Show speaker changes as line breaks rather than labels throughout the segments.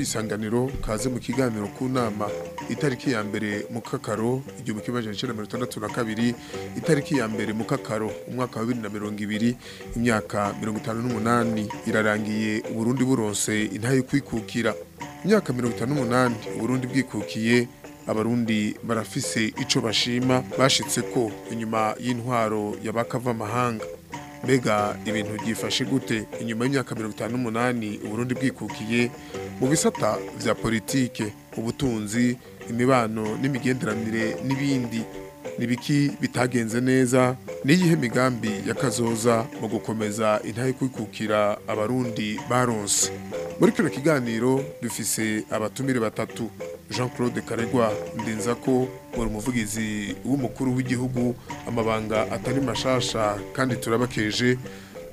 isanganiro kaze mu kiganiro ku nama itariki ya mbere mu kakaro igihumbi kimwe n'ijana mirongo itandatu na kabiri itariki ya mbere mu kakaro umwaka wa bibiri na mirongo ibiri imyaka mirongo itanu n'umunani irarangiye uburundi burose intayo kwikukira imyaka mirongo itanu n'umunani uburundi bwikukiye abarundi barafise ico bashima bashitse ko inyuma y'intwaro y'abakava amahanga mbega ibintu byifashe gute inyuma y'imyaka mirongo itanu n'umunani uburundi bwikukiye mu bisata bya politike ubutunzi imibano n'imigenderanire n'ibindi n'ibiki bitagenze neza n'iyihe migambi yakazoza mu gukomeza intahe kwikukira abarundi baronse muri kino kiganiro dufise abatumire batatu jean claude karegwa ndenzako uri umuvugizi w'umukuru w'igihugu amabanga atari mashasha kandi turabakeje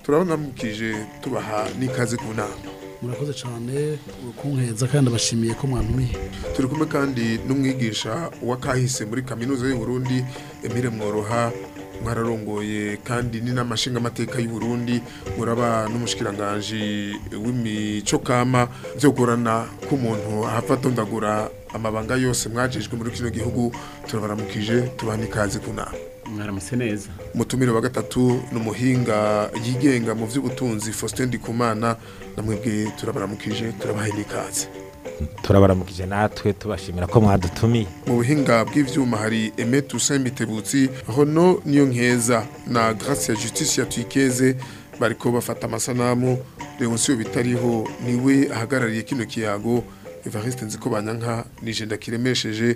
turabanamukije tubaha n’ikazi ku nama
murakoze cyane kunkeza kandi abashimiye ko mwantumiye
turi kumwe kandi n'umwigisha wa muri kaminuza y’i Burundi Emire Mworoha mwararongoye kandi ni n'amashinga amateka y'u Burundi muraba n'umushikiranganje w'imico kama byo gorana ku muntu ndagura amabanga yose mwajejwe muri kino gihugu turabaramukije tubani kazi kunama
mwaramutse neza
mutumire wa gatatu ni umuhinga yigenga mu by'ubutunzi faustin ndikumana na mwebwe turabaramukije turabahaye n'ikaze
turabaramukije natwe tubashimira ko mwadutumiye
mu buhinga bw'ibyuma hari eme tusaye imitebutsi hono niyo nkeza na grace ya justice ya tuyikeze bariko bafata amasanamu reba bitariho niwe ahagarariye kino kiyago Evariste
Nzikubanyanka nijenda kiremesheje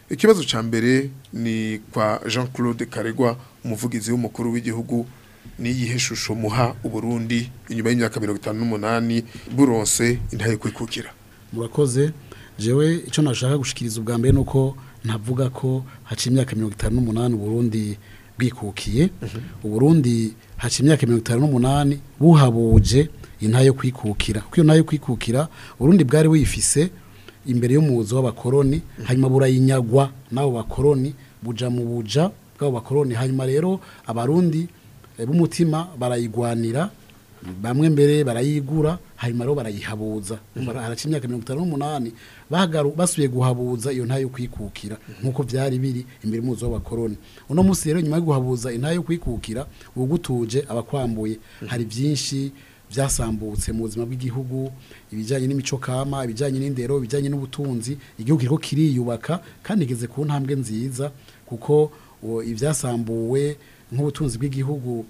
ikibazo cya mbere ni kwa jean claude karegwa umuvugizi w'umukuru w'igihugu n'iyihe shusho muha uburundi inyuma y'imyaka mirongo itanu n'umunani buronse intaye kwikukira
murakoze jewe icyo nashaka gushikiriza ubwa mbere ni uko ntavuga ko haciye imyaka mirongo itanu n'umunani uburundi bwikukiye mhm. uburundi haciye imyaka mirongo itanu n'umunani buhabuje intaye kwikukira kuko iyo ntaye kwikukira uburundi bwari wifise imbere y'umuzi w’abakoloni hanyuma burayinyagwa n'abo bakoroni buja mu buja bw'abo bakoroni hanyuma rero abarundi eh, b'umutima barayigwanira bamwe mbere barayigura hanyuma rero barayihabuza mhm. haraca imyaka mirongo itanu n'umunani basubiye guhabuza iyo ntayo kwikukira mhm. nk'uko byari biri imbere muzi w’abakoloni uno munsi rero nyuma yo guhabuza intayo kwikukira uba ugutuje abakwambuye mhm. hari byinshi byasambutse mu buzima bw'igihugu ibijyanye n'imico kama ibijyanye n'indero ibijyanye n'ubutunzi igihugu kiriho kiriyubaka kandi igeze ku ntambwe nziza kuko ibyasambuwe nk'ubutunzi bw'igihugu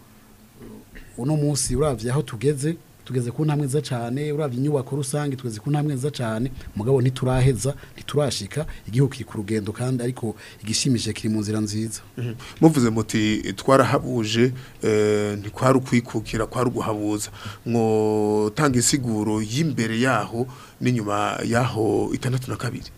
uno munsi urabye aho tugeze tugeze ku ntambwe nziza cyane urabye inyubako rusange tugeze ku ntambwe nziza cyane mugabo ntituraheza ntiturashika igihugu kiri ku rugendo kandi ariko igishimije kiri mu nzira nziza mhm.
muvuze muti twarahabuje eh, ntikwari ukwikukira kwari uguhabuza mwotanga insiguro y'imbere yaho n'inyuma yaho itandatu na kabiri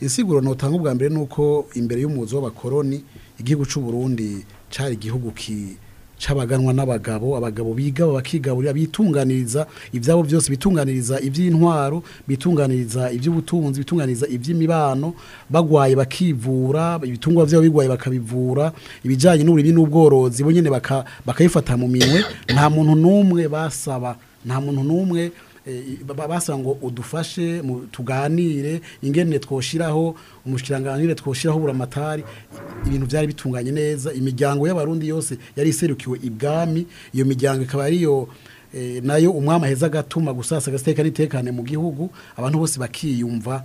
insiguro notanga ubwa mbere uko imbere y'umuzi w'abakoroni igihugu cy'u Burundi cari igihugu ki c'abaganwa n'abagabo abagabo biga bakigaburira bitunganiriza ibyabo byose bitunganiriza ibyintwaro bitunganiriza ivy'ubutunzi bitunganiriza iby’imibano bagwaye bakivura ibitungwa vyabo bigwaye bakabivura ibijyanye n'uburimyi n'ubworozi bo nyene bakayifata mu minwe nta muntu n'umwe basaba nta muntu n'umwe Eh, basaba ngo udufashe tuganire ingene twoshiraho umushiranganire twoshiraho buramatari ibintu byari bitunganye neza imiryango y'abarundi yose yari iserukiwe ibwami iyo miryango ikaba ariyo eh, nayo umwami aheza agatuma gusasa agasiteka n'itekane mu gihugu abantu bose bakiyumva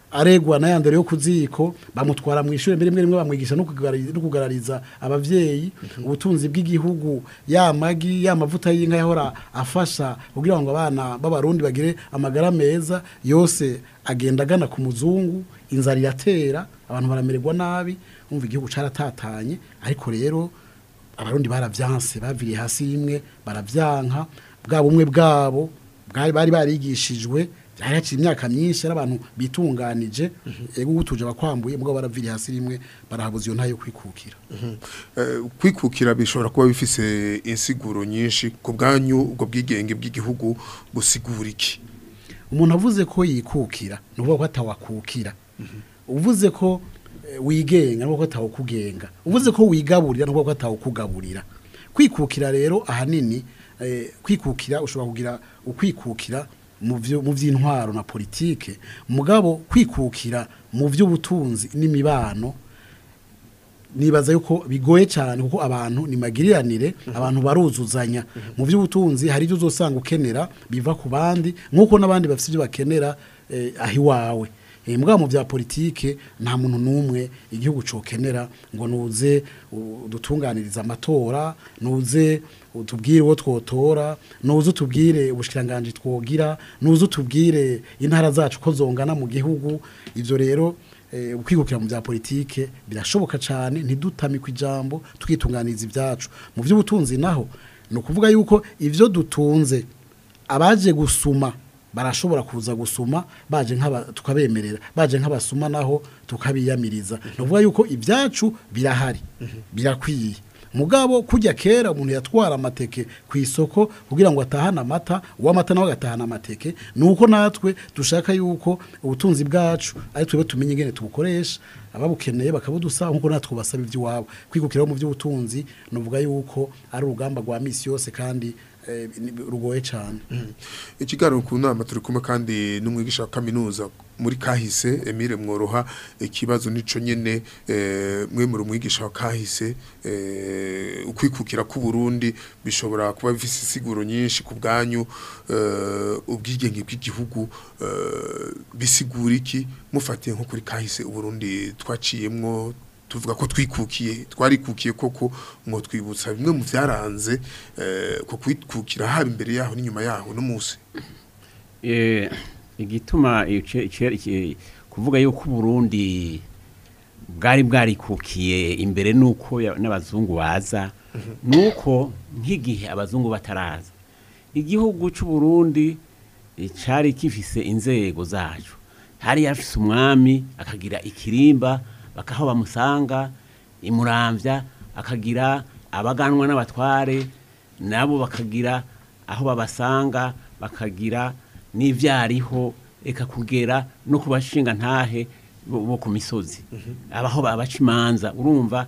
aregwa na yandere yo kuziko bamutwara mu ishuri mbere rimwe bamwigisha no kugarariza ababyeyi mhm. ubutunzi bw'igihugu ya magi ya mavuta y'inka yahora afasha kugira ngo abana b'abarundi bagire amagara meza yose agendagana ku muzungu inzara iratera abantu baramererwa nabi umva igihugu caratatanye ariko rero abarundi baravyanse baviriye hasi imwe baravyanka bwa bumwe bwabo bwari bari barigishijwe hari haciye imyaka myinshi n’abantu abantu bitunganije mhm. ego ubutuje bakwambuye mugabo baraviri hasi rimwe barahabuze iyo ntayo kwikukira mhm.
eh, kwikukira bishobora kuba bifise insiguro nyinshi ku bwanyu ubwo bwigenge bw'igihugu gusigura iki
umuntu avuze ko yikukira ni ukuvuga ko atawakukira mhm. uvuze ko eh, wigenga nuko atawukugenga uvuze ko wigaburira nuko atawukugaburira kwikukira rero ahanini eh, kwikukira ushobora kugira ukwikukira mu by'intwaro na politike mugabo kwikukira mu by'ubutunzi n'imibano nibaza yuko bigoye cyane kuko abantu ni magiriranire abantu baruzuzanya mu by'ubutunzi hari ibyo uzasanga ukenera biva ku bandi nk'uko n'abandi bafite ibyo bakenera eh, ahiwawe iwawe eh, mbwa mu bya politike nta muntu n'umwe igihugu cyokenera ngo nuze dutunganiriza amatora nuze utubwire uwo twotora nuze utubwire ubushiranganje twogira nuze utubwire intara zacu ko zongana mu gihugu ibyo rero eh, ukwigukira mu bya politike birashoboka cyane ntidutame ku ijambo twitunganiza ibyacu mu by'ubutunzi naho ni ukuvuga yuko ibyo dutunze abaje gusuma barashobora kuza gusuma baje tukabemerera baje nk'abasuma naho tukabiyamiriza ni ukuvuga yuko ibyacu birahari mhm. birakwiye mugabo kujya kera umuntu yatwara amateke ku isoko kugira ngo atahane amata uw'amata nawe agatahana amateke ni uko natwe dushaka yuko ubutunzi bwacu ari twebwe tumenye ingene tubukoresha ababukeneye bakabudusa nk'uko natwe basaba iby'iwabo kwigukiraho mu by'ubutunzi ni yuko ari urugamba rwa minsi yose kandi Eh, rugoye cyane mm.
ikiganiro ku nama turi kumwe kandi n'umwigisha wa kaminuza muri kahise Emile mworoha ikibazo nico nyene eh, mwe muri umwigisha wa kahise eh, ukwikukira ku Burundi bishobora kuba bifise isiguro nyinshi ku bwanyu ubwigenge bw'igihugu bisigura iki mufatiye nko kuri kahise Burundi twaciyemwo tuvuga ko twikukiye twarikukiye koko ngo twibutsa bimwe mu byaranze eh, ko kwikukira haba imbere yaho n'inyuma yaho no
eh, igituma kuvuga yuko Burundi bwari bwarikukiye imbere nuko n'abazungu baza mhm. nuko nk'igihe abazungu bataraza igihugu cy'u Burundi eh, cyari kifise inzego zacu hari yafise umwami akagira ikirimba bakaho bamusanga imurambya akagira abaganwa n'abatware nabo bakagira aho babasanga bakagira n'ibyariho reka kugera no kubashinga ntahe bo ku misozi mhm. abaho babaca urumva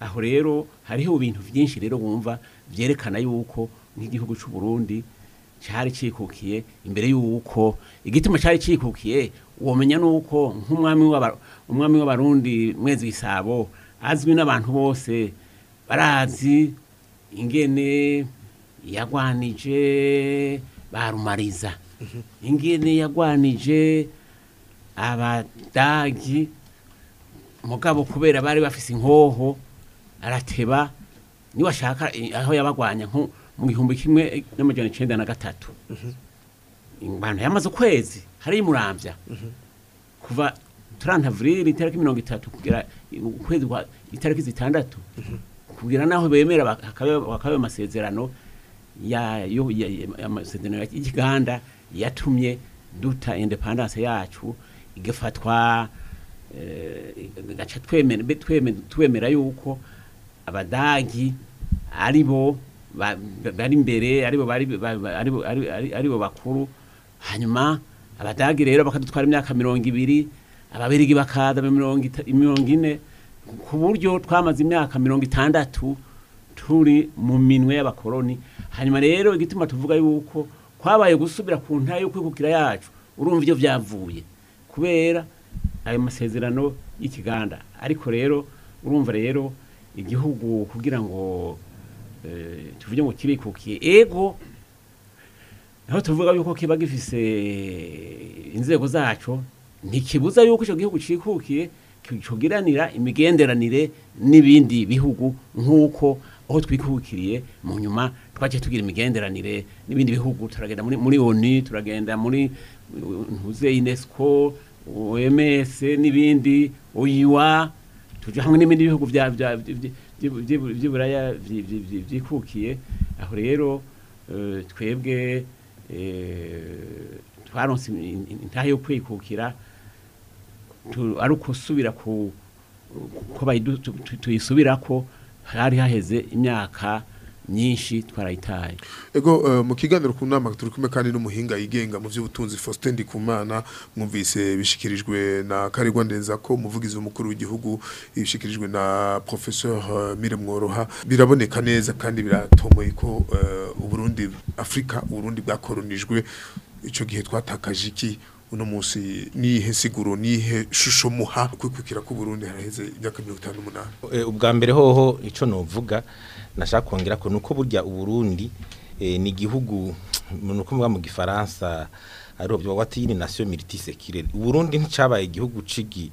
aho rero hariho ibintu byinshi rero wumva byerekana yuko nk'igihugu cy'u Burundi cyari cyikukiye imbere y'uko igituma cyari cyikukiye wamenya nuko nk'umwami umwami w'abarundi mwezi gisabo azwi n'abantu bose barazi ingene yagwanije barumariza ingene yagwanije abadagi mugabo kubera bari bafise inkoho arateba niwashaka aho yabagwanya nko mu gihumbi kimwe n'amajyana icyenda na gatatu ingwano yamaze ukwezi hariyo imurambya kuva turantaviriri itariki mirongo itatu kugera ukwezi kwa itariki zitandatu kugira naho bemera bakaba amasezerano ya amasezerano y'ikiganda yatumye duta independence yacu igafatwa eh, gaca twemera yuko abadagi aribo bari imbere aribo bo bakuru hanyuma abadagi rero bakadutwara imyaka mirongo ibiri ababirigi bakaza mirongo ine ku buryo twamaze imyaka mirongo itandatu turi mu minwe y’abakoloni. hanyuma rero igituma tuvuga yuko kwabaye gusubira ku nta yo kwikukira yacu urumva ibyo byavuye kubera ayo masezerano y'ikiganda ariko rero urumva rero igihugu kugira ngo eh, tuvuge ngo kibikukiye ego aho tuvuga yuko kiba gifise inzego zacu ntikibuza yuko icyo gihugu cyikukiye kigiranira imigenderanire n'ibindi bihugu nk'uko aho twikuhukiriye mu nyuma twagiye tugira imigenderanire n'ibindi bihugu turagenda muri oni turagenda muri ntuze unesco oms n'ibindi oyiwa tujya hamwe n'ibindi bihugu by'iburaya byikukiye aho rero e, twebwe e, twaronse intahe yo kwikukira ari ukusubira ku ko tuyisubira ko hari haheze imyaka nyinshi twarayitaye
ego eh, mu kiganiro ku nama turi kumwe kandi n'umuhinga yigenga mu by'ubutunzi Faustin Ndikumana mwumvise bishikirijwe na Karigwa Ndenza ko umuvugizi w'umukuru w'igihugu ibishikirijwe na professeur eh, Mire Mworoha biraboneka neza kandi biratomoye ko eh, Burundi Afrika Burundi bwakoronijwe ico gihe twatakaje iki uno munsi niyihe siguro niyihe shusho muha kwikukira ko Burundi haraheze imyaka 58
eh, ubwa mbere hoho icyo novuga nashaka kongera ko ni uko burya uburundi eh, ni igihugu nuko mvuga mu gifaransa ari byo wati ni nation militisekire uburundi nticabaye igihugu cigi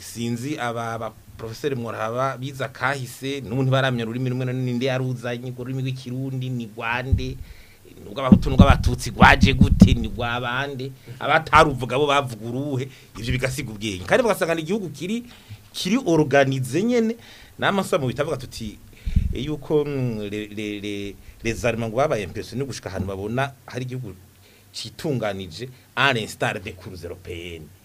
sinzi aba ba baporofeseri mworaba biza kahise n'ubundi baramya ururimi rumwe n'indi yaruzanye urwo rurimi rw'ikirundi ni rwande nubwo abahutu n'ubw'abatutsi rwaje gute ni rwabande abataruvuga bo bavuga uruhe ibyo bigasiga ubwenge kandi bagasanga igihugu kiri kiri oruganize nyene namasa mu bitavuga tuti eh, yuko les mm, Allemands babaye impressionné gushika ahantu babona hari igihugu citunganije à l'instar des cours européennes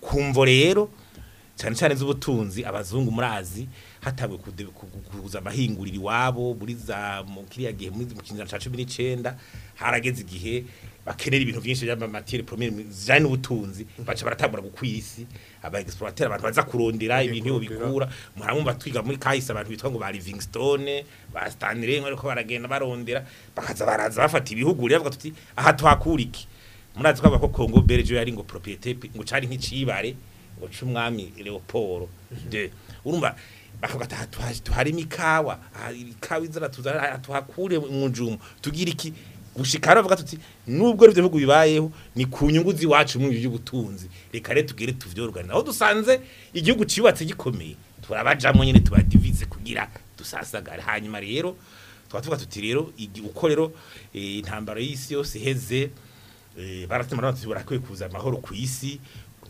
kumvo rero cyane cyane z'ubutunzi abazungu murazi hatawe kuza abahingurira iwabo muri za kiriya gihe muri mu kinyarwanda cya cumi harageze igihe bakenera ibintu byinshi by'amamatiyeri promere zijyanye n'ubutunzi baca baratambura gukwiye isi aba exploiter abantu baza kurondera ibintu yo bikura muramumva twiga muri kahise abantu bitwa ngo ba Livingstone ba Stanley ariko baragenda barondera bakaza baraza bafata ibihugu ryavuga tuti aha tuhakuriki murazi kwavuga ko Congo Belge yari ngo propriété ngo cari nk'icibare ngo c'umwami Leopold de urumva bakavuga ati ah, tuharimo ah, ikawa ikawa izara tuzana ah, tuhakure mu tugira iki gushika haravuga tuti nubwo ibyo bihugu bibayeho ni ku nyungu z'iwacu mu by'ubutunzi reka rero tugire tuvyorugane aho dusanze igihugu cyubatse gikomeye turabajamo nyine tubadivize kugira dusasagara hanyuma rero twavuga tuti rero uko rero eh, intambara y'isi yose heze eh, baratima n'abantu barakwiye kuza amahoro ku isi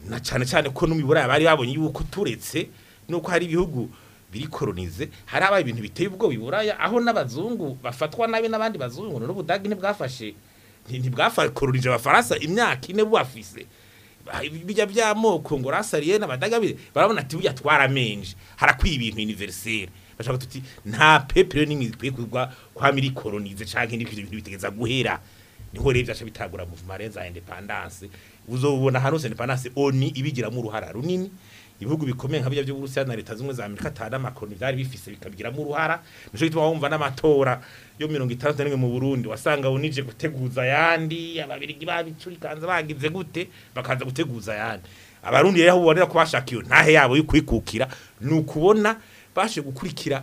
na cyane cyane ko n'umibura bari babonye yuko turetse nuko hari ibihugu birikoronize hari abaye ibintu biteye ubwoba iburaya aho n'abazungu bafatwa nabi n'abandi bazungu n'ubudage ntibwafashe ntibwakoronije abafaransa imyaka ine bubafise bijya by'amoko ngo rasariye n'abadagabire barabona ati burya twaramenje harakwiye ibintu univerisere bashaka tuti nta pepere n'imwe ikwiye kugwa kwa mirikoronize canke n'ibyo bintu bitegeza guhera niho rero byaca bitagura movement za independance uzobona hano independance oni ibigiramo uruhara runini ibihugu bikomeye nka bya by'uburusiya na leta zimwe za amerika atari amakoni byari bifise bikabigiramo uruhara nico gituma wumva n'amatora yo mirongo itandatu n'imwe mu burundi wasanga bunije guteguza ayandi ababirigi babicurikanza bagize gute bakaza guteguza ayandi abarundi rero ubonera ko bashaka iyo ntahe yabo yo kwikukira ni ukubona bashe gukurikira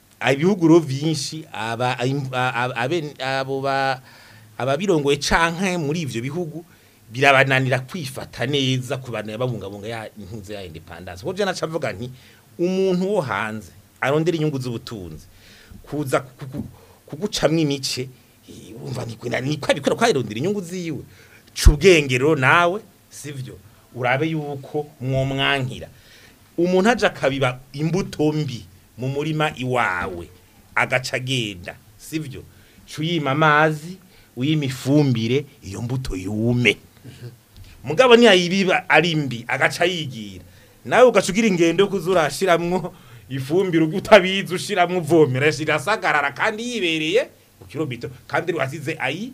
ibihuguro byinshi ababirongoye canke muri ibyo bihugu birabananira kwifata neza kubanira babungabunga ya impunzi ya independence kuko je nacavuga nti umuntu wo hanze arondera inyungu z'ubutunzi kuza kugucamwe imice umva niko abikora kwayirundira inyungu ziwe ca nawe sivyo urabe yuko mwomwankira umuntu aje akabiba imbuto mbi mu murima iwawe agacagenda agenda sivyo ca amazi uyima iyo mbuto yume mugabo ntiyayibiba ari mbi agaca yigira nawe ugacugira ingendo yo kuzurashiramwo ifumbire utabizi ushiramwo uvomera irasagarara kandi yibereye ku kandi wasize ayi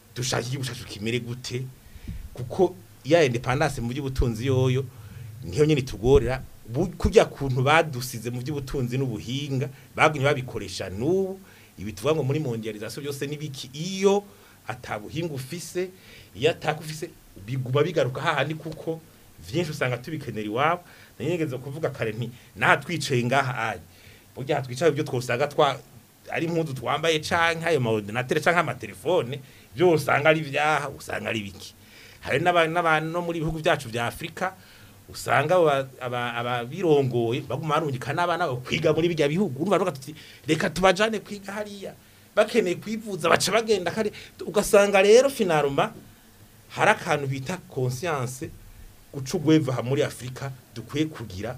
dushakije gushaka kimere gute kuko ya independence mu by'ubutunzi yoyo niyo nyine tugorera kujya kuntu badusize mu by'ubutunzi n'ubuhinga bagumye babikoresha n'ubu ibi ngo muri mondializasiyo byose n'ibiki iyo atabuhinga ufise iyo atakufise biguma bigaruka hahandi kuko byinshi usanga tubikenera iwabo nanyegeza kuvuga kare nti natwicaye ngaha aje burya hatwicaye ibyo twosanga twa ari impundu twambaye canke ayo maordinatere canke amatelefone byo usanga ari byaha usanga ari biki hari n'abantu no muri ibihugu byacu bya Afrika usanga ababirongoye baguma barungikana abana kwiga muri bijya bihugu urumva ruvuga tuti reka tubajane kwiga hariya bakeneye kwivuza baca bagenda kare ugasanga rero finaruma hari akantu bita conscience gucugweva muri Afrika dukwiye kugira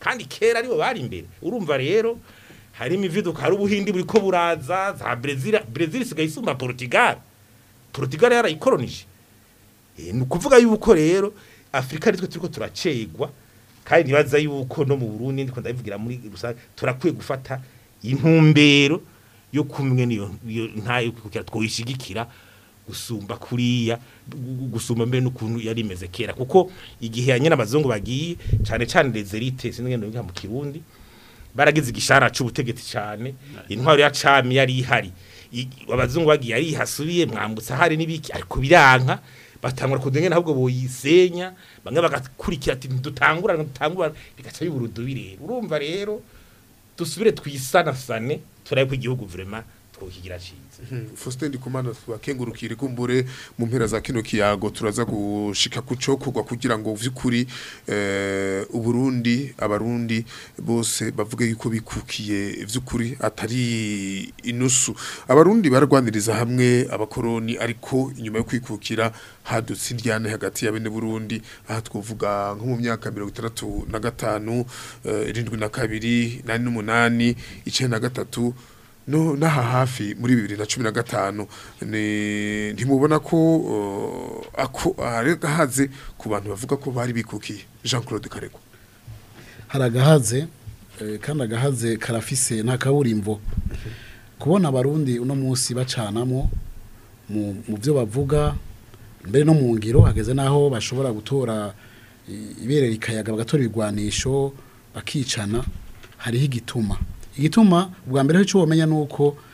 kandi kera aribo bari imbere urumva rero harimo ibiduka hari ubuhindi buri ko buraza za Brazil Brazil sigaye isumba Portugal Portugal yarayikoronije eh, ni ukuvuga yuko rero Afrika nitwe turiko turacegwa kandi nibaza yuko no mu Burundi ndiko ndabivugira muri rusange turakwiye gufata intumbero yo kumwe niyo ntayo twishigikira gusumba kuriya gusumba mbere n'ukuntu yari imeze kera kuko igihe yanyine abazungu bagiye cyane cyane rezerite sinigenda biga mu kirundi baragize igishara cy'ubutegetsi cyane intwaro ya cami yari ihari abazungu bagiye ari hasubiye mwambutsa hari n'ibiki ariko biranka batangura kudenga ntabwo boyisenya bamwe bagakurikira ati dutangurana dutangurana bigaca biburudubire urumva rero dusubire twisanasane turabe ko igihugu vurema ko kigira cinze
Faustin Ndikumana bakengurukira igumbure mu mpera za kino kiyago turaza gushika kucokorwa kugira ngo vyukuri eh uburundi abarundi bose bavuge yuko bikukiye vyukuri atari inusu abarundi baragwaniriza hamwe abakoroni ariko inyuma yo kwikukira hadutse indyane hagati ya bene Burundi aha twovuga nko mu myaka 65 75 na 82 eh, na 83 icenda gatatu n'aha hafi muri bibiri na cumi na gatanu ntimubona ko uh, hari ku bantu bavuga ko bari bikuki jean claude karego
Haragahaze eh, kandi agahaze karafise nta kubona abarundi uno munsi bacanamo mu byo bavuga mbere no mu ngiro hageze n'aho bashobora gutora iberera ikayaga bagatora ibigwanisho bakicana hariho igituma igituma ubwa mbere cyo wamenya nuko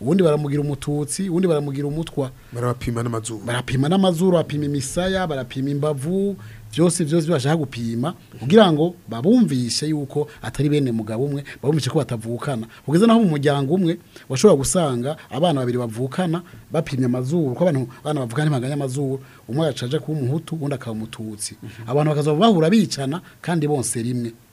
ubundi baramugira umututsi ubundi baramugira umutwa
barapima n'amazuru
barapima n'amazuru bapima imisaya barapima imbavu byose byose bibasha gupima kugira ngo babumvise yuko atari bene mugabo umwe babumvise ko batavukana kugeza naho mu muryango umwe washobora gusanga abana babiri bavukana bapimye amazuru ko abantu abana bavukana ntibanganya amazuru umwe yacaje kuba umuhutu undi akaba umututsi mhm. abantu bakazaba bahura bicana kandi bonse rimwe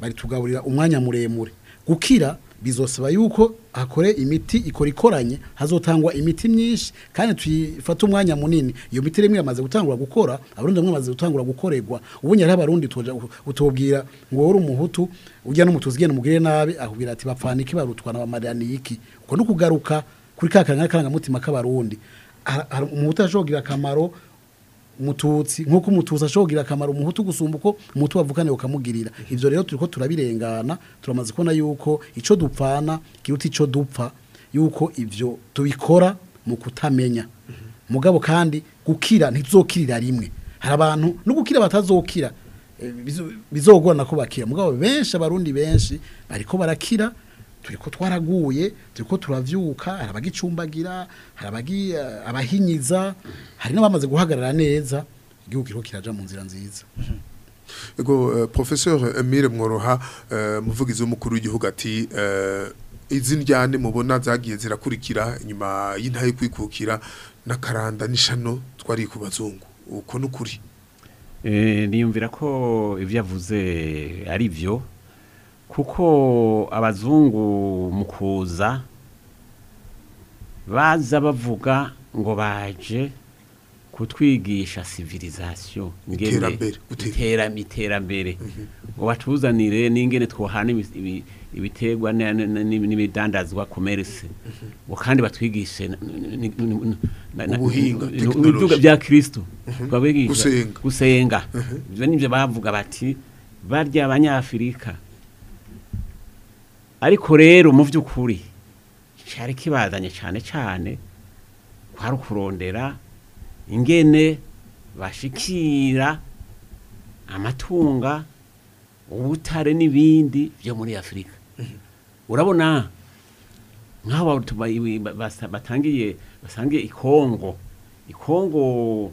bari tugaburira umwanya muremure gukira bizosaba yuko akore imiti ikora ikoranye hazotangwa imiti myinshi kandi tuyifata umwanya munini iyo miti rimwe yamaze gutangura gukora abarundi bamwe bamaze gutangura gukorerwa ubu nyari abarundi utubwira ngo wowe uri umuhutu ujya n'umutuzi ugenda umugire nabi akubwira ati bapfana iki barutwa na bamaraniye uko no kugaruka kuri ka karanga karangamutima k'abarundi umuhutu ashobora kugira akamaro umututsi nk'uko umututsi ashobora akamaro umuhutu gusumba uko umutu wavukane ukamugirira ibyo rero turi turabirengana turamaze kubona yuko icyo dupfana kiruta icyo dupfa yuko ibyo tubikora mu kutamenya mugabo kandi gukira ntizokirira rimwe hari abantu no gukira batazokira eh, bizogorana ko bakira mugabo benshi abarundi benshi ariko barakira turi ko twaraguye turi turavyuka turabyuka hari eh, abahinyiza hari n'abamaze guhagarara neza igihugu kiriho mu nzira nziza mhm.
ego eh, profesor Emile mworoha eh, umuvugizi w'umukuru w'igihugu ati izi mubona zagiye zirakurikira inyuma y'intaye kwikukira n'akaranda n'ishano twari ku bazungu uko ni
ukuri niyumvira ko ibyo yavuze ari byo kuko abazungu mu kuza baza bavuga ngo baje kutwigisha civilisation
iterambere
mhm. ngo batuzanire n'ingene twohana ibiterwa n'ibidandazwa commerce mhm. ngo kandi batwigishe
ubuhinga
bya kristo mhm.
gusenga
ivyo nivyo bavuga bati barya abanyafurika ariko rero mu by'ukuri cyari kibazanye cyane cyane kwari ukurondera ingene bashikira amatunga ubutare n'ibindi byo muri afurika mhm. urabona nk'aho batangiye basangiye ikongo ikongo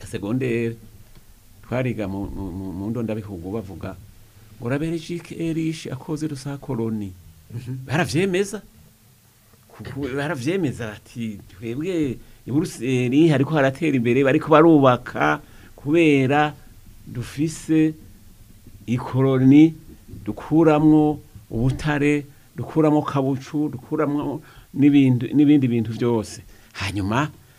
ya segonderi twariga mu ndondabihugu bavuga ngo raberejike erishe akoze rusakoroni barabyemeza mhm. barabyemeza ati twebwe i buruseli hariko haratera imbere bariko barubaka kubera dufise ikoroni dukuramwo ubutare dukuramo kabucu dukuramo n'ibindi bintu byose hanyuma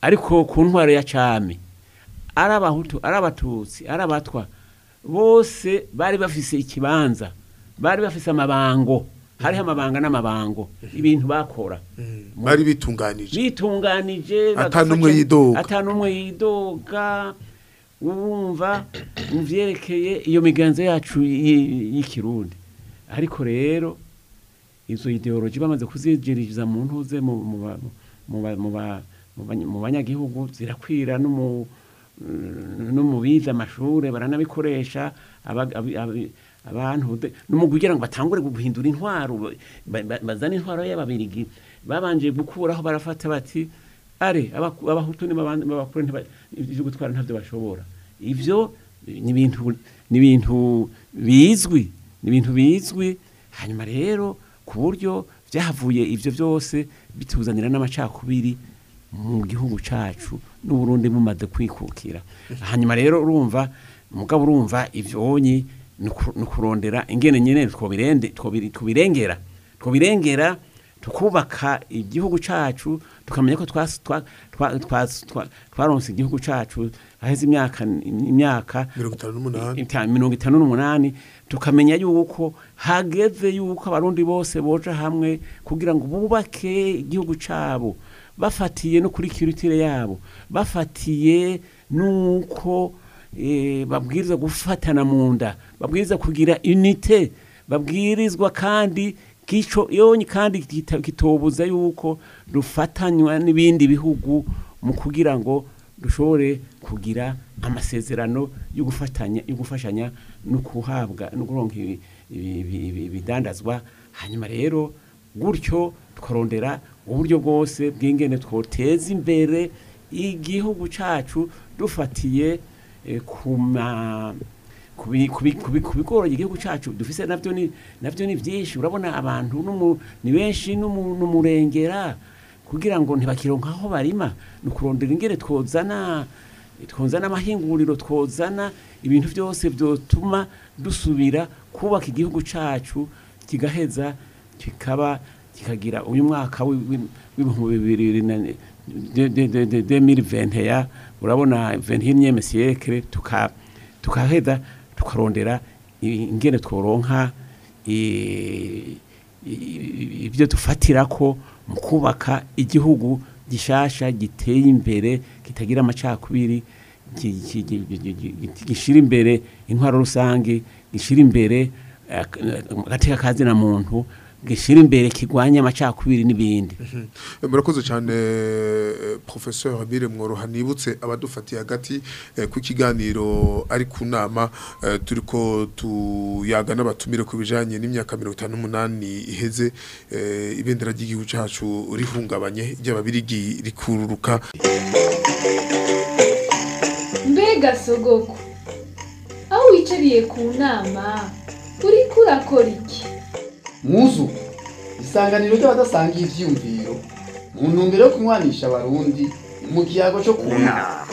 ariko ku ntwaro ya cami ari abahutu ari abatutsi ari abatwa bose bari bafise ikibanza bari bafise amabango Hari amabanga n'amabango ibintu bakora mm.
bari bitunganije
bitunganije
atanumwe yidoga
atanumwe yidoga wumva mu iyo miganza yacu y'ikirundi ariko rero izo ideologi bamaze kuzinjiriza mu ntuze mu banyagihugu zirakwira no mu bize amashuri baranabikoresha abantu mu kugira ngo batangure guhindura intwaro bazane intwaro y'ababirigi babanje gukuraho barafata bati are abahutu n'abakuru ibyo gutwara ntabyo bashobora ibyo ni ibintu bizwi ni ibintu bizwi hanyuma rero ku buryo byahavuye ibyo byose bituzanira n'amacakubiri mu gihugu cyacu n'uburundi bumaze kwikukira hanyuma rero urumva umugabo urumva ibyo wonye ni kurondera ingene nyine tubirengera twobirengera tukubaka igihugu cyacu tukamenya ko twaronse igihugu cyacu aheze imyaka imyaka
mirongo itanu n'umunani
tukamenya yuko hageze yuko abarundi bose boja hamwe kugira ngo bubake igihugu cyabo bafatiye no kuri kiritire yabo bafatiye n'uko eh, babwiriza gufatana mu nda babwirizwa kugira unite babwirizwa kandi kico yonye kandi kitobuza yuko rufatanywa n'ibindi bihugu mu kugira ngo dushore kugira amasezerano yo gufatanya yo no kuhabwa no kuronka ibidandazwa hanyuma rero gutyo tukarondera uburyo bwose bw'ingene twoteza imbere igihugu cyacu dufatiye eh, ku ma kubikorogera igihugu cyacu dufite nabyo ni byinshi urabona abantu ni benshi n'umurengera kugira ngo ntibakironka aho barima ni ukurondera ingere twozana twozana amahinguriro twozana ibintu byose byotuma dusubira kubaka igihugu cyacu kigaheza kikaba kikagira uyu mwaka w'ibihumbi bibiri na demiri venteya urabona venti y'imyemesyekere tukaheza tukarondera ingene tworonka ibyo dufatira ko mu kubaka igihugu gishasha giteye imbere kitagira amacakubiri gishyira imbere intwaro rusange gishyira imbere agateka eh, na muntu gishyira imbere kigwanya amacakubiri n'ibindi mm-hmm.
murakoze cyane eh, professeur Amire Mworoha nibutse abadufatiye hagati eh, ku kiganiro ari ku nama eh, turiko tuyaga n'abatumire ku bijanye n'imyaka 58 iheze ibendera ry'igihugu cyacu rihungabanye ry'ababirigi rikururuka
mbega sogoko aho wicariye ku nama uri kurakora iki
muzu isanganiro ry'abadasangiye ivyumviro mu ntumbero yo kunywanisha abarundi mu kiyago cyo kuna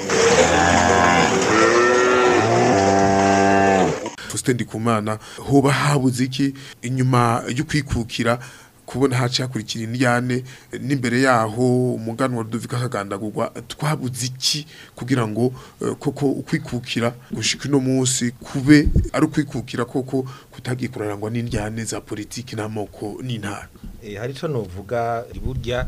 Faustin Ndikumana hoba habuze iki inyuma y’ukwikukira kubona haca hakurikira indyane n'imbere yaho umugani wa rudovika akagandagurwa twabuze iki kugira ngo eh, koko ukwikukira gushika uno munsi kube ari ukwikukira koko kutagikurarangwa n'indyane za politiki n'amoko n'intara
eh, hari icyo nuvuga burya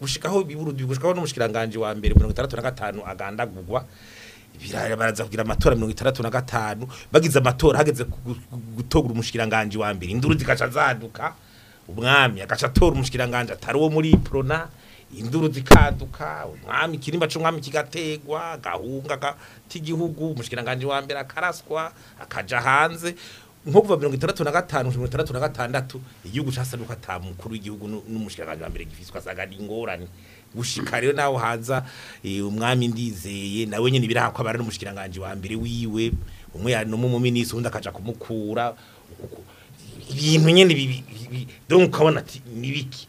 gushikaho biburudwi gushikaho n'umushikiranganje wa mbere 65 agandagurwa baraza kugira amatora 65 bagize amatora hageze gutogura umushikiranganje wa mbere induru zikaca zaduka umwami agaca atora umushyiranganje atari uwo muri Prona induru zikaduka umwami kirimba cy'umwami kigategwa gahunga gati igihugu umushyiranganje wa mbere akaraswa akaja hanze nko kuva mirongo itandatu na gatanu mirongo itandatu na gatandatu igihugu casaduka ata mukuru w'igihugu n'umushikiranganje wa mbere gifiswe asangana ingorane gushika rero nawe haza eh, umwami ndizeye nawe nyine birahakwa abara n'umushikiranganje wa mbere wiwe umwe no mu minisitiri undi akaja kumukura ibintu nyine bibi donc ukabona ati nibiki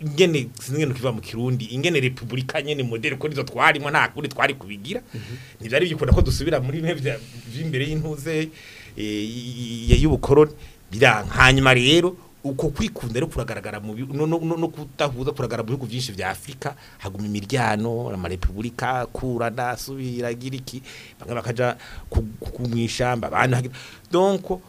ingene zingene kiva mu kirundi ingene Repubulika nyene model ko nizo twarimo nta kuri twari kubigira mhm. ntivyari bikunda ko dusubira muri bimwe vy'imbere y'intuze eh, y'ubukoroni hanyuma rero uko kwikunda rero kuragaragara mu no, no, no kutahuza kuragara mu bihugu byinshi bya Afrika haguma imiryano ama republika kura ndasubira giriki bamwe bakaja kumwishamba abantu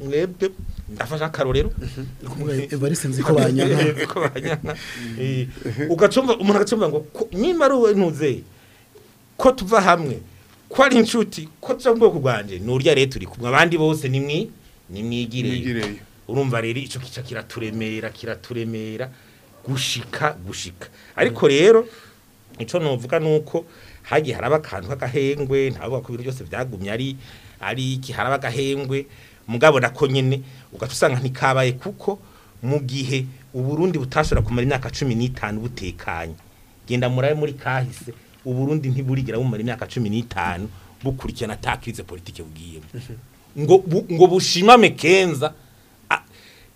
mwebwe ndafashe akarorero
evariste nzi mm-hmm.
eh, ko banyana ugacumva umuntu agacumva ngo nyimba ari wowe ntuze ko tuva hamwe ko ari inshuti ko tuva mu bwoko bwanjye ni urya leta uri kumwe abandi bose ni
mwigireyo
urumva rero icyo kica kiraturemera kiraturemera gushika gushika mm-hmm. ariko rero icyo nuvuga ni uko hagiye haraba akantu k'agahengwe ntabwo ko ibintu byose byagumye ari ari iki haraba agahengwe mugabo nako nyine ugaca ntikabaye kuko mu gihe uburundi butashobora kumara imyaka cumi n'itanu butekanye genda murabe muri kahise uburundi ntiburigira bumara imyaka cumi n'itanu bukurikirana atakirize politike bugiyemo ngo ngo bushimame kenza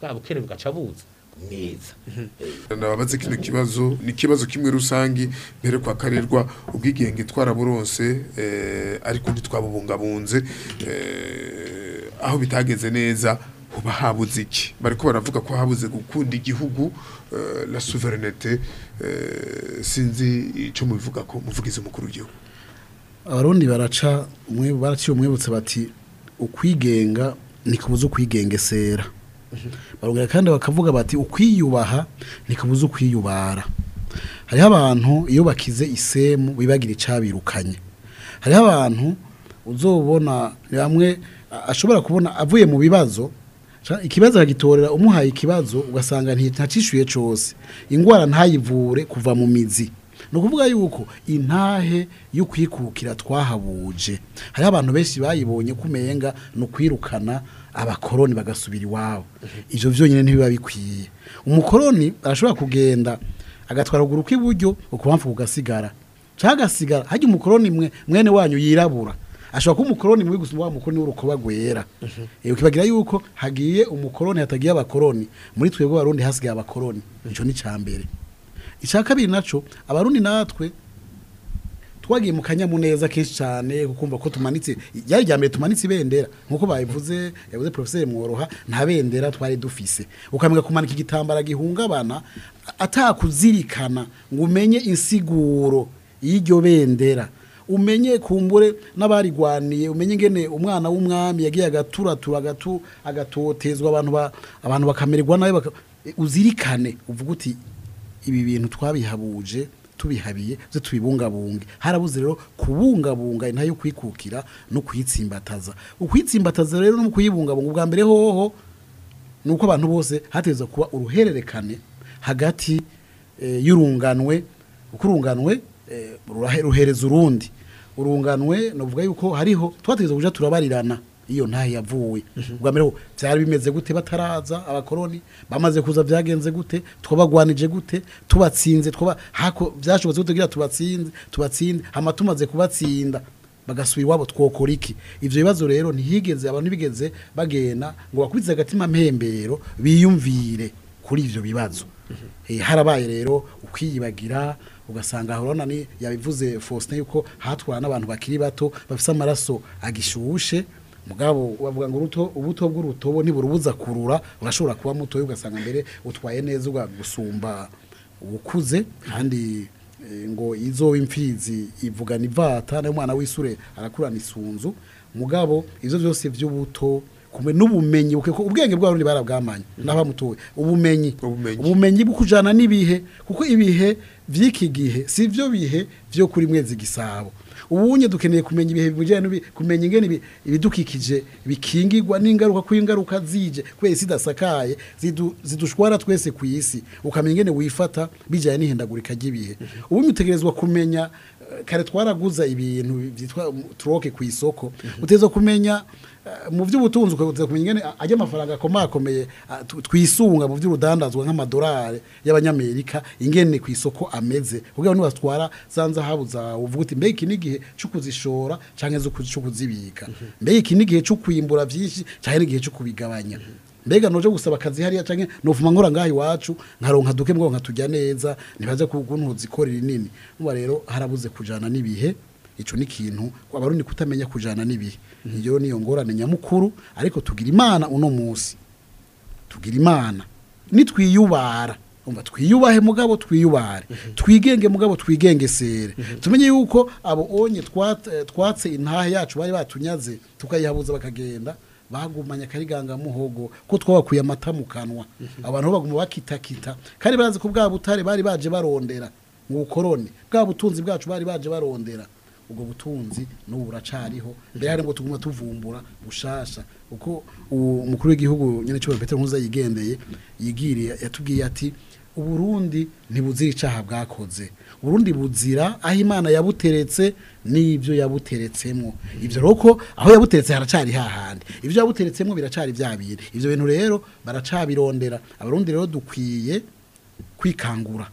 bwa bukene bugaca buza mwiza
nababaze kino kibazo ni ikibazo kimwe rusange mbere kwa karerwa ubwigenge twaraburonse eh, ariko ntitwabubungabunze eh, aho bitageze neza huba habuze iki bariko baravuga ko habuze gukunda igihugu eh, la souveraineté sinzi icyo mubivuga ko muvugize umukuru w'igihugu
abarundi baraca baraciye umwibutse bati ukwigenga ntikubuze ukwigengesera barongera kandi bakavuga bati ukwiyubaha ntikubuze ukwiyubara hari abantu iyo bakize isemu bibagira icabirukanye hariho abantu uzobona bamwe ashobora kubona avuye mu bibazo ikibazo akagitorera umuhaye ikibazo ugasanga ntacishuye cyose indwara ntayivure kuva mu mizi ni yuko intahe yukwikukira twahabuje hariho abantu benshi bayibonye kumenga ni abakoloni abakoroni bagasubira iwabo ibyo byonyine ntibiba bikwiye Umukoloni arashobora kugenda agatwara ukuguru kw'iburyo ukubanza kugasigara cyagasigara umukoloni umukoroni mwene wanyu yirabura ashobora kuba umukoloni mubi gusa wa mukoroni w'urukoba rwera eh, ukibagira yuko hagiye umukoloni hatagiye abakoloni muri twebwe abarundi hasigaye abakoroni icyo ni cya mbere icya kabiri nacyo abarundi natwe twagiye mu kanyamuneza kenshi cyane kukumva ko tumanitse ryari rya tumanitse ibendera nk'uko babivuze yavuze porofeseri mworoha nta bendera twari dufise ukamenya kumanika igitambara gihungabana atakuzirikana ngo umenye insiguro y'iryo bendera umenye kumbure n'abarigwaniye umenye ngene umwana w'umwami yagiye agaturatura agatotezwa abantu abantu bakamererwa nawe uzirikane uvuga uti ibi bintu twabihabuje tubihabiye zo tubibungabunge harabuze rero kubungabunga nayo kwikukira no kuyitsimbataza ukwitsimbataza rero no kuyibungabunga bwa mbere hoho ni uko abantu bose hateza kuba uruhererekane hagati eh, y'urunganwe uko urunganwe eh, ruhereza urundi urunganwe ni yuko hariho twateza kujya turabarirana iyo ntahe yavuye mhm. ubwa mbere byari bimeze gute bataraza abakoroni bamaze kuza byagenze gute twabagwanije gute tubatsinze byashobotse gute kugira tubatsinze tubatsinde hano tumaze kubatsinda bagasubira iwabo twokora iki ibyo bibazo rero ntihigeze abantu bigeze bagenda ngo bakubise agatima mpembero biyumvire kuri ibyo bibazo mhm. eh, harabaye rero ukwiyibagira ugasanga horona yabivuze faustin yuko hatwara n'abantu bakiri bato bafite amaraso agishushe mugabo bavuga ngo uruto ubuto bw'urutobo ntiburubuza kurura urashobora kuba muto ugasanga mbere utwaye neza ugusumba ubukuze kandi eh, ngo izo imfizi ivugana ivata nayo mwana w'isure arakurana isunzu mugabo izo byose by'ubuto kumwe n'ubumenyi kuko ubwenge bw'abantu barabwamanye mm. n'abamutuye
ubumenyi
ubumenyi bukujana n'ibihe kuko ibihe by'iki gihe si byo bihe byo kuri mwezi gisabo ubunye dukeneye kumenya ibihe bijyanye kumenya ingene ibidukikije bikingirwa n'ingaruka ko ingaruka zije kubera isi idasakaye zidushwara twese ku isi ukamenya ingene wifata bijyanye n'ihindagurika ry'ibihe ubu bitegerezwa kumenya eh, kare twaraguza ibintu byitwa turoke ku isoko mhm. uteza kumenya mu by'ubutunzi ukaza kumenya ingene ajya amafaranga akomakomeye twisunga mu by'urudandazwa nk'amadolari y'abanyamerika ingene ku isoko ameze kugira ngo nibatwara za nzahabu zawe uvuga uti mbega iki n'igihe cyo kuzishora cyangwa cyo kuzibika mhm. mbega iki n'igihe cyo kwimbura byinshi cyangwa n'igihe cyo kubigabanya mhm. mbega noje gusaba akazi hariya cyangwa nufuma nkora ngaha iwacu nkaronka duke mbwo nkatujya neza ntibaze kuguntuza ikora rinini muba rero harabuze kujana n'ibihe icyo ni ikintu abarundi kutamenya kujana n’ibi niyo niyo ngorane nyamukuru ariko tugira imana uno munsi tugira imana nitwiyubara twiyubahe mugabo twiyubare twigenge mugabo twigengesere tumenye yuko abo onye twatse intaha yacu bari batunyaze tukayihabuza bakagenda bagumanya akariganga muhogo ko twabakwiye amata mu kanwa abantu baguma bakitakita kandi barazi ku bwa butare bari baje barondera mu bukoroni bwa butunzi bwacu bari baje barondera ubwo butunzi n'ubu buracariho mbere hari ngo tuguma tuvumbura bushasha kuko umukuru w'igihugu nyine cy'u Petero Nkuza yigendeye yigiriye yatubwiye ati uburundi ntibuzira icyaha bwakoze uburundi buzira aho imana yabuteretse n'ibyo yabuteretsemo ibyo rero ko aho yabuteretse haracari hahandi ibyo yabuteretsemo biracari bya bintu ibyo bintu rero baracabirondera abarundi rero dukwiye kwikangura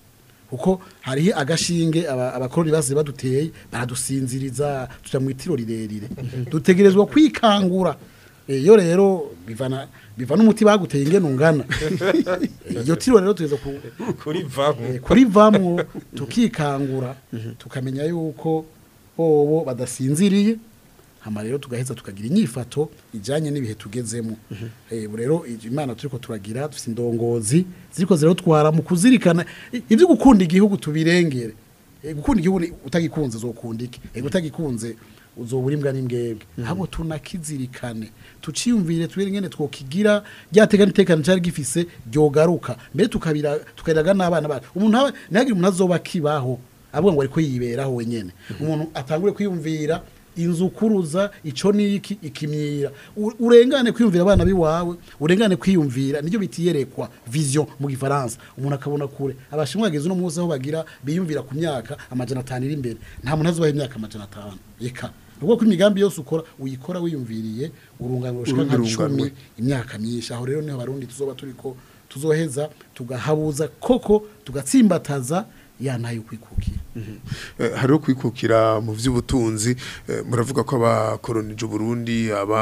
kuko hariho agashinge abakoroni basize baduteye baradusinziriza tujya mu itiro rirerire dutegerezwa kwikangura iyo rero bivana bivana umuti baguteye ingene ungana iyo tiro rero tugeza eh, kuri vamo tukikangura tukamenya yuko bobo badasinziriye hama tugaheza tukagira inyifato ijanye n'ibihe tugezemo mm -hmm. eh rero imana turiko turagira dufite indongozi ziriko zero twara mu kuzirikana ibyo gukunda igihugu tubirengere e, gukunda igihugu utagikunze zokunda iki eh, utagikunze uzoburimbwa n'imbwebwe mm -hmm. habo tunakizirikane tuciyumvire tubirengene twokigira ryateka nitekana cyari gifise ryogaruka mbere tukabira tukaraga n'abana bacu umuntu ntagire umuntu azoba kibaho avuga ngo ariko yiberaho wenyene mhm. umuntu atangure kwiyumvira inzu ukuruza icyo ni ikimyira urengane kwiyumvira abana biwawe urengane kwiyumvira nibyo bitiyerekwa vision viziyo mu gifaransa umuntu akabona kure abashinwa no uno bagira biyumvira ku myaka amajana atanu iri imbere nta muntu azubaha imyaka amajana atanu reka ubwo ko imigambi yose ukora uyikora wiyumviriye urungano rushika nka cumi imyaka myinshi aho rero niho abarundi tuzoba turi ko tuzoheza tugahabuza koko tugatsimbataza yantaye ukwikukira
Eh, hariho kwikukira mu by'ubutunzi eh, muravuga ko abakoronije Burundi aba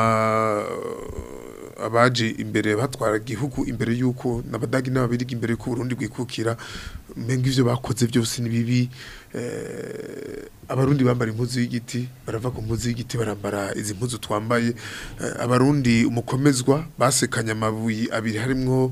abaje imbere batwara igihugu imbere y'uko n'abadagi n'ababirigi imbere y'uko Burundi bwikukira mpenga ibyo bakoze byose ni bibi eh, abarundi bambara impuzu y'igiti barava ku mpuzu y'igiti barambara izi mpuzu twambaye abarundi umukomezwa basekanye amabuye abiri harimwo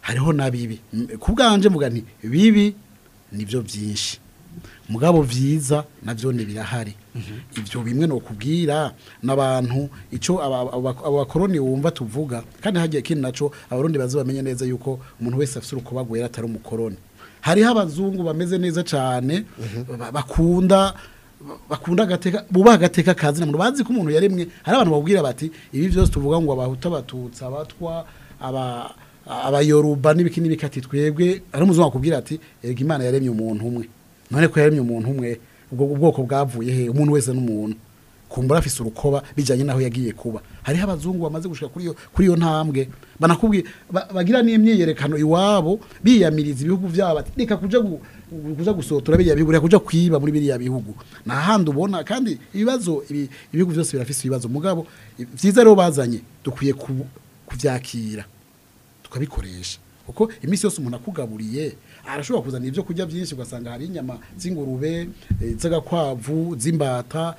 hariho na bibi ku bwanje mvuga nti bibi nibyo byinshi mugabo vyiza navyo ni birahari mhm. ivyo bimwe no kubwira nabantu ico abakoroni wumva tuvuga kandi hagiye kintu naco abarundi bazobamenye neza yuko umuntu wese afite urukobagwera atari umukoroni hariho abazungu bameze neza cyane mhm. bakunda bakunda agateka bubaha agateka kazi na bazi ko umuntu yaremwe hari abantu babwira bati ibi byose tuvuga ngo abahuta abatutsi abatwa aba abayoruba n'ibiki n'ibikati twebwe hari umuzungu wakubwira ati erega imana yaremye umuntu umwe none ko yaremye umuntu umwe ubwoko bwoko bwavuye he umuntu wese n'umuntu kumbura afise urukoba bijanye naho yagiye kuba hariho abazungu bamaze gushika kuri kuri iyo ntambwe banakubwiye bagira n'imyiyerekano iwabo biyamiriza ibihugu byabo reka kuja kuja gusotora biriya bihugu kuja kwiba muri biriya bihugu nahandi ubona kandi ibibazo ibihugu byose birafise ibibazo mugabo byiza rero bazanye dukwiye kuvyakira tukabikoresha kuko iminsi yose umuntu akugaburiye arashobora kuzana ibyo kurya byinshi ugasanga hari inyama z'ingurube eh, z'agakwavu z'imbata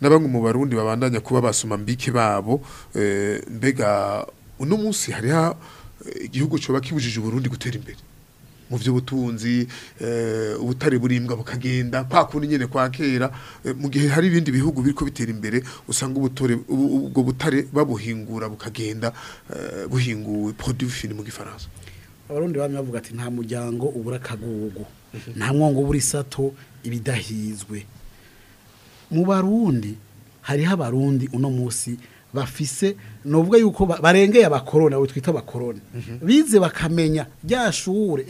na
bamwe mu barundi babandanya kuba basoma mbike babo mbega uno munsi hariho igihugu cyubaka kibujije uburundi gutera imbere mu by'ubutunzi eh, ubutare burimbwa bukagenda kwa kundi nyine kwa kera eh, mu gihe hari ibindi bihugu biri bitera imbere usanga ubwo butare babuhingura bukagenda eh, buhinguwe production mu gifaransa
abarundi bamwe bavuga ati nta muryango ubura akagogo nta mwongo buri sato ibidahizwe mu barundi hariho abarundi uno munsi bafise ni uvuga yuko barengeye abakoroni abo twita abakoroni mhm. bize bakamenya rya shure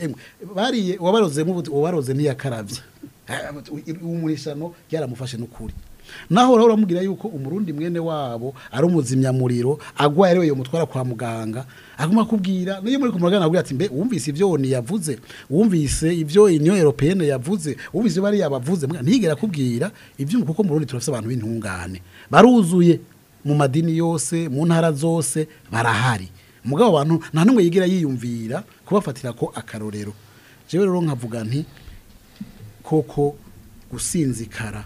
bariye uwabarozemo uwabaroze ntiyakarabye eh, umurishano byaramufashe n'ukuri naho rero uramubwira yuko umurundi mwene wabo ari umuzimyamuriro agwaye ariwe yamutwara kwa muganga aguma kubwira niyo muri kumuragana avuga ati mbe wumvise ibyo oni yavuze wumvise ibyo inyo européenne yavuze wumvise bari yabavuze ntigera kubwira ibyo kuko murundi turafise abantu b'intungane baruzuye mu madini yose mu ntara zose barahari mugabo abantu nta n'umwe yigira yiyumvira kubafatira ko akarorero jewe rero nkavuga nti koko gusinzikara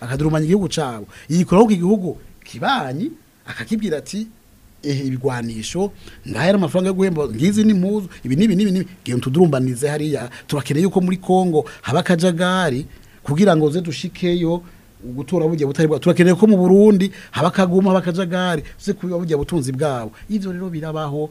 akadurumanya igihugu cabo yikora ku gihugu kibanyi akakibwira ati eh, ibigwanisho ngahera amafaranga yo guhemba ngizi ni mpuzu ibi nibi nibi nibi tudurumbanize hariya turakeneye yuko muri Kongo haba kajagari kugira ngo ze dushikeyo gutura bujya butari bwa turakeneye ko mu Burundi haba kaguma haba se kuba bujya butunzi bwabo ivyo rero birabaho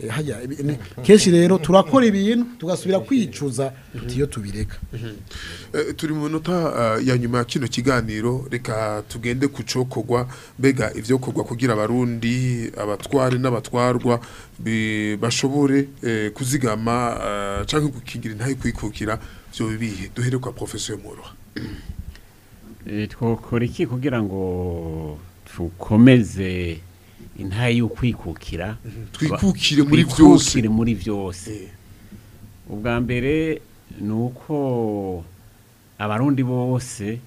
Eh, kenshi rero turakora ibintu tugasubira kwicuza iyo tubireka
eh, turi mu minota eh, ya nyuma ya kino kiganiro reka tugende ku cokogwa mbega ibyo kugira abarundi abatwari n'abatwarwa bashobore kuzigama cyangwa gukingira intayo kwikukira byo bibihe duhere kwa porofesiyo
mworoha twakora iki kugira ngo dukomeze intara y'ukwikukira mhm.
twikukire muri byose
muri byose
eh.
ubwa mbere ni abarundi bose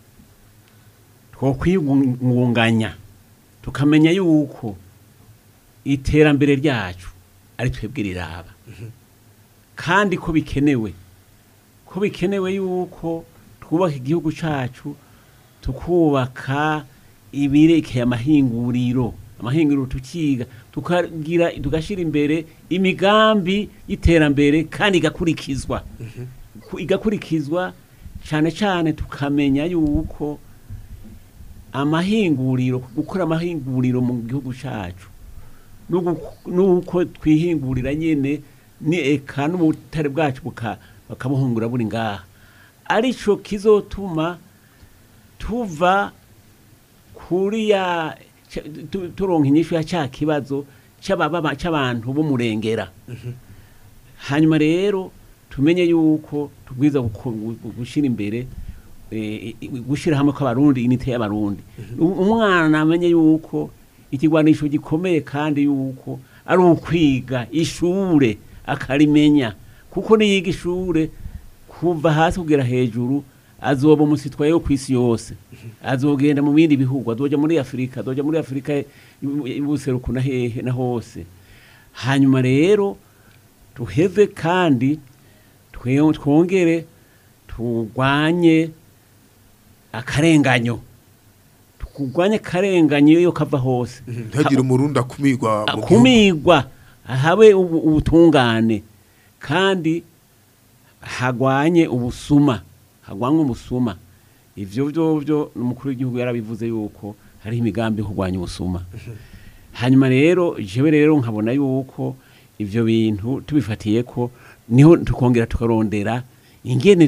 twakwiyungunganya tukamenya yuko iterambere ryacu ari twebwe riraba mhm. kandi ko bikenewe ko bikenewe yuko twubaka igihugu cyacu tukubaka ibirekeye amahinguriro amahinguriro tukiga tukagira tugashira imbere imigambi y'iterambere kandi igakurikizwa mm-hmm. igakurikizwa cyane cyane tukamenya yuko amahinguriro gukora amahinguriro mu gihugu cyacu nuko twihingurira nyine ni eka n'ubutare bwacu bakabuhungura buri ngaha aricyo kizotuma tuva kuri ya turonka inyishu ya cya kibazo cy'abantu b'umurengera hanyuma rero tumenye yuko tubwiza gushyira imbere e, gushyira hamwe kw'abarundi inite y'abarundi umwana namenye yuko ikigwanisho gikomeye kandi yuko ari ukwiga ishure akarimenya kuko niyiga ishure kuva hasi kugera hejuru azoba umusitwaye wo ku isi yose azogenda mu bindi bihugu azoja muri afurika azoja muri afurika y'ubuseruko na hehe na hose hanyuma rero tuheve kandi twongere turwanye akarenganyo kurwanya akarenganyo iyo kava hose mhm.
ntihagire umurundi akumigwa
akumigwa habe ubutungane kandi hagwanye ubusuma hagwanwe umusuma ibyo byo umukuru w'igihugu yarabivuze yuko hari imigambi yo kurwanya ubusuma hanyuma rero jewe rero nkabona yuko ibyo bintu tubifatiye ko niho tukongera tukarondera ingene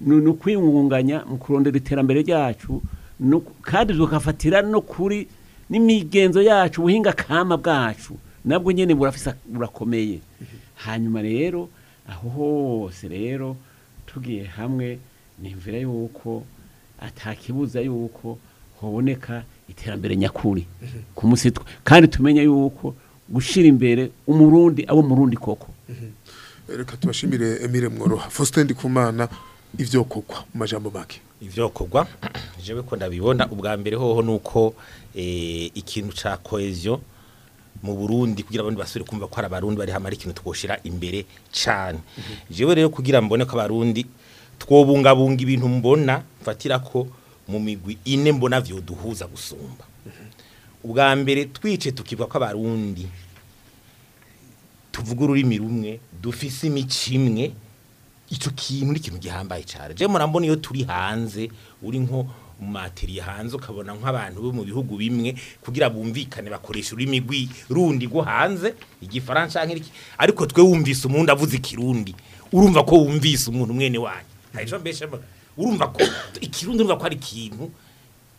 ni ukwiyungunganya mu kurondera iterambere ryacu kandi tugafatira no kuri n'imigenzo yacu ubuhinga kama bwacu nabwo nyine burakomeye hanyuma rero aho hose rero tugiye hamwe nimvira yuko atakibuza yuko haboneka iterambere nyakuri ku munsi kandi tumenya yuko gushyira imbere umurundi abo murundi koko
reka tubashimire Emile mworoha Faustin Ndikumana ivyo mu majambo make
ivyo kokwa jewe ndabibona ubwa mbere hoho nuko eh ikintu ca cohesion mu Burundi kugira abandi basubire kumva ko arabarundi bari hamara ikintu tugoshira imbere cyane mm -hmm. rero kugira mbone ko abarundi twobungabunga ibintu mbona mfatira ko mu migwi ine mbona vyo duhuza gusumba mhm. ubwa mbere twice tukivuga ko abarundi tuvuga ururimi rumwe dufise imico imwe icyo kintu ni ikintu gihambaye cyane je murambona iyo turi hanze uri nko materi hanze ukabona nk'abantu bo mu bihugu bimwe kugira bumvikane bakoresha ururimi rundi rwo hanze igifaransa nk'iki ariko twe wumvise umuntu avuze ikirundi urumva ko wumvise umuntu umwene wanyu urumva ko ikirundi urumva ko ari ikintu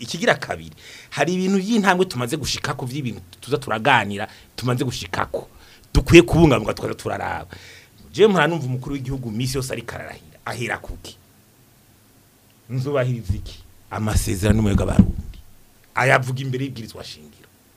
ikigira kabiri hari ibintu y'intambwe tumaze ku by'ibintu tuza turaganira tumaze gushikako dukwiye kubungabunga tukaza turaraba jewe mwanumva umukuru w'igihugu misi yose ari kararahira ahera kuki nzubahiriza iki amasezerano y'umuyaga barundi ayavuga imbere y'ibwirizwa shingiro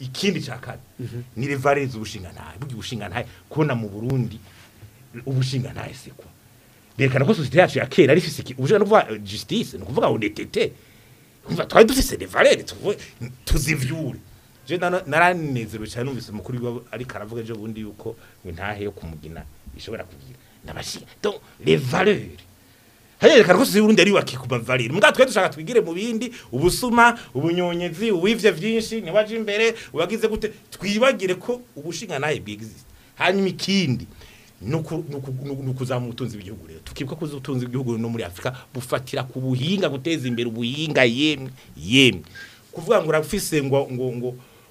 ikindi cyakane mm -hmm. ni revarence ubushinga ntaye bugi kubona mu Burundi ubushinga ntaye sekwa berekana ko societe yacu ya kera ari fisiki ubushinga no kuvuga justice no kuvuga umva twari dufise rivalere tuzivyure je naranezerewe cyane numvise umukuru ariko aravuga ejo bundi yuko intahe yo kumugina ishobora kugira nabashira donc les valeurs Hayereka rwose y'urundi ari wakikuba valire. Mbwa twe dushaka twigire mu bindi ubusuma, ubunyonyezi, uwivye byinshi niwaje imbere, uwagize gute twibagire ko ubushinga naye bw'exist. Hanyuma ikindi ni ukuzamura ubutunzi bw'igihugu rero tukibuka ko ubutunzi bw'igihugu no muri afurika bufatira ku buhinga guteza imbere ubuhinga yemwe yemwe kuvuga ngo urafise ngo ngo ngo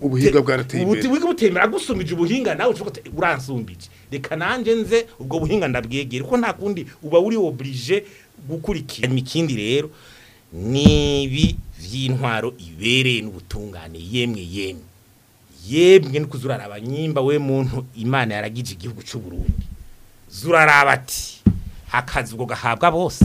ubuhinga bwarateye imbere
ubuhinga butemera gusumije ubuhinga nawe ucuko uransumbije reka nanje nze ubwo buhinga ndabwegere ko nta kundi uba uri oblige gukurikira ikindi rero nibi by’intwaro ibereye n'ubutungane yemwe yemwe yemwe ni zuraraba nyimba we muntu imana yaragije igihugu cy'u Burundi zuraraba ati hakazi ubwo gahabwa bose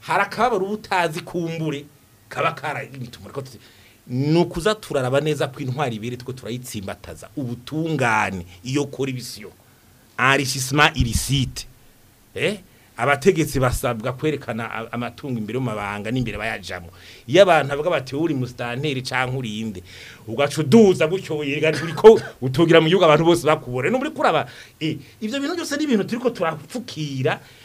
hari akababaro uba utazi kumbure kaba karagituma ni ukuza turaraba neza ko intwari ibiri two turayitsimbataza ubutungane iyo kuri ibisiyo arishisima irisite eh? abategetsi basabwa kwerekana amatungo imbere mu mabanga n'imbere bayajamo iyo abantu bavuga bati uri musitanteri cyangwa urinde ugaca uduza gutyo ko utugira mu gihugu abantu bose bakubore n'uburi kuraba eh, ibyo bintu byose ni ibintu turi ko turapfukira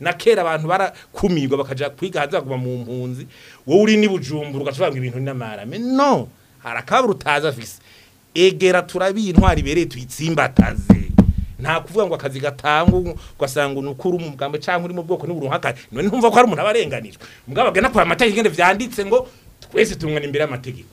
na kera abantu barakumirwa bakaja kwiga hanze baguma mu mpunzi wowe uri ni bujumbura ugacabanga ibintu n'amarame no harakabura utaza afise egera turabi intwari bereye tuyitsimbataze nta kuvuga ngo akazi gatangwa ugasanga unukuru mu mugambo cyangwa uri mu bwoko n'uburuhakari none ntumva ko hari umuntu abarenganijwe mugabo agana kwa amategeko ngende vyanditse ngo twese tumwana imbere y'amategeko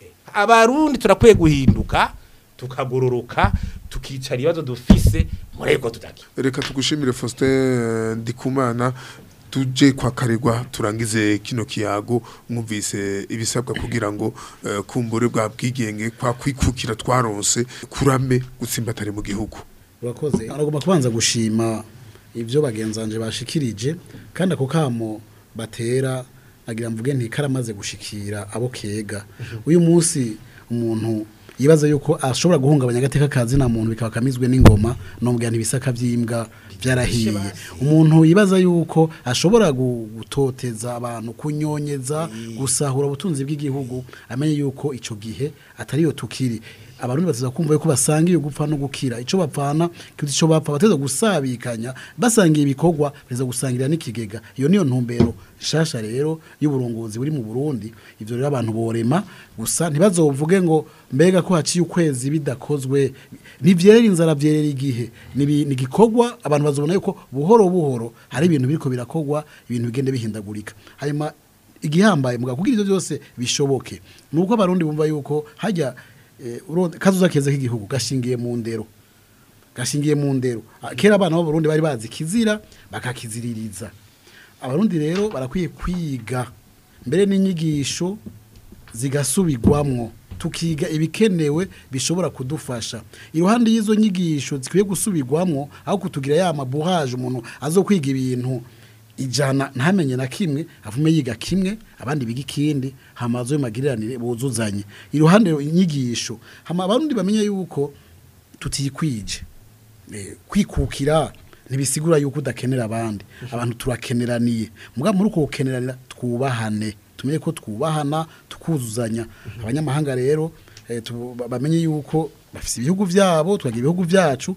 eh, abarundi turakwiye guhinduka tukagororoka tukicara ibibazo dufise mureko tutaki
reka tugushimire Faustin Ndikumana tujye kwa karegwa turangize kino kiyago mwumvise ibisabwa kugira ngo eh, kumbure bwa bwigenge kwa kwikukira twaronse kurame gutsimbatare mu gihugu
urakoze aragomba kubanza gushima ibyo bagenzanje bashikirije kandi ako kamo batera agira mvuge ntikaramaze gushikira abo kega uyu munsi umuntu yibaza yuko ashobora guhungabanya agateka ka zina muntu bikaba n'ingoma no mbwira ntibisaka by'imbwa byarahiye umuntu yibaza yuko ashobora gutoteza abantu kunyonyeza gusahura ubutunzi bw'igihugu amenye yuko icyo gihe atari atariyo tukiri abarundi bateza kumva yuko basanga iyo gupfa no gukira icyo bapfana kiruta icyo bapfa bateza gusabikanya basangiye ibikogwa bateza gusangira n'ikigega iyo niyo ntumbero shasha rero y'uburongozi buri mu burundi ibyo rero abantu borema gusa ntibazovuge ngo mbega ko haciye ukwezi bidakozwe ntibyerera inzara byerera igihe ni igikorwa abantu bazabona yuko buhoro buhoro hari ibintu biri ko birakogwa ibintu bigenda bihindagurika hanyuma igihambaye mugabo ibyo byose bishoboke ni uko abarundi bumva yuko hajya eh, kazuza keza k'igihugu gashingiye mu ndero gashingiye mu ndero ah, kera abana b'abarundi bari bazi kizira bakakiziririza abarundi rero barakwiye kwiga mbere n'inyigisho zigasubigwamwo tukiga ibikenewe bishobora kudufasha iruhande y'izo nyigisho zikwiye gusubigwamo aho kutugira ya mabuhaje umuntu azo kwiga ibintu ijana ntamenye na kimwe avume yiga kimwe abandi biga ikindi hamaze y'amagiriranire buzuzanye iruhande inyigisho hama abandi bamenye yuko tutikwije eh, kwikukira ntibisigura yuko udakenera abandi abantu turakeneraniye mugabo muri uko gukeneranira twubahane tumenye ko twubahana tukuzuzanya abanyamahanga rero eh, bamenye yuko bafite ibihugu byabo tukagira ibihugu byacu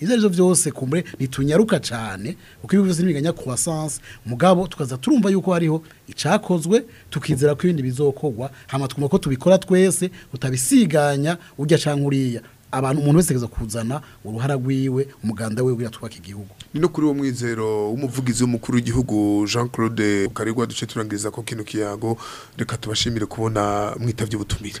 ibyo ari byose kumure ntitunyaruka cyane kuko iyo bivuze n'imiganya croissance mugabo tukaza turumva yuko hariho icakozwe tukizera ko ibindi bizokogwa hama twumva ko tubikora twese utabisiganya ujya cankuriya abantu umuntu wese keza kuzana uruhara rwiwe umuganda we wira twaka igihugu
ni no kuri wo mwizero w'umuvugizi w'umukuru w'igihugu Jean Claude Karigwa duce turangiriza ko kino kiyago reka tubashimire kubona mwitavye ubutumire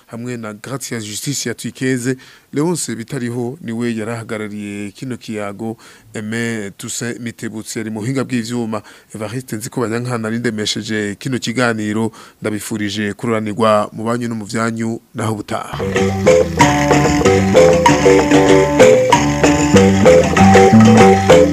hamwe na Gratia Justice ya Twikeze Leonce bitariho niwe yarahagarariye kino kiyago eme Toussaint Mitebutsi ari muhinga bw'ivyuma Evariste nzi ko banyankana rindemesheje kino kiganiro ndabifurije kururanirwa mu banyu no mu vyanyu naho butaha